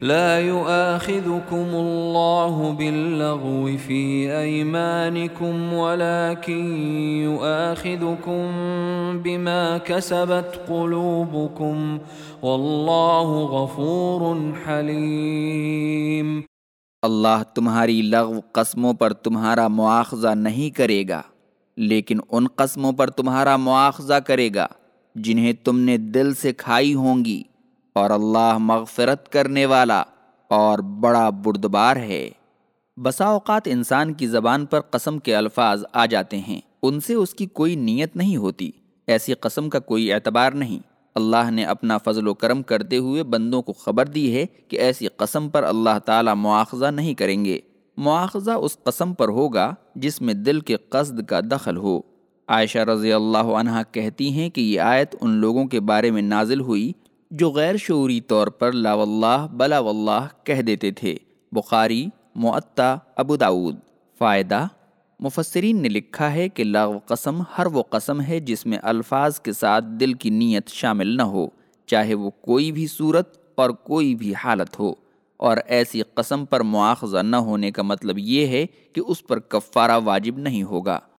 لا يؤاخذكم الله باللغو في أيمانكم ولكن يؤاخذكم بما كسبت قلوبكم والله غفور حليم اللہ تمہاری لغو قسموں پر تمہارا مواخذہ نہیں کرے گا، لیکن ان قسموں پر تمہارا مواخذہ کرے گا، جنہیں تم نے دل سے کھائی ہوں گی۔ اور اللہ مغفرت کرنے والا اور بڑا بردبار ہے۔ بسا اوقات انسان کی زبان پر قسم کے الفاظ آ جاتے ہیں۔ ان سے اس کی کوئی نیت نہیں ہوتی۔ ایسی قسم کا کوئی اعتبار نہیں۔ اللہ نے اپنا فضل و کرم کرتے ہوئے بندوں کو خبر دی ہے کہ ایسی قسم پر اللہ تعالیٰ مواخذہ نہیں کریں گے۔ مواخذہ اس قسم پر ہوگا جس میں دل کے قصد کا دخل ہو۔ عائشہ رضی اللہ عنہ کہتی ہیں کہ یہ آیت ان لوگوں کے بارے میں نازل ہوئی جو غیر شعوری طور پر لا واللہ بلا واللہ کہہ دیتے تھے۔ بخاری، معطا، ابو داود۔ فائدہ، مفسرین نے لکھا ہے کہ لاغ قسم ہر وہ قسم ہے جس میں الفاظ کے ساتھ دل کی نیت شامل نہ ہو، چاہے وہ کوئی بھی صورت اور کوئی بھی حالت ہو۔ اور ایسی قسم پر مواخذہ نہ ہونے کا مطلب یہ ہے کہ اس پر کفارہ واجب نہیں ہوگا۔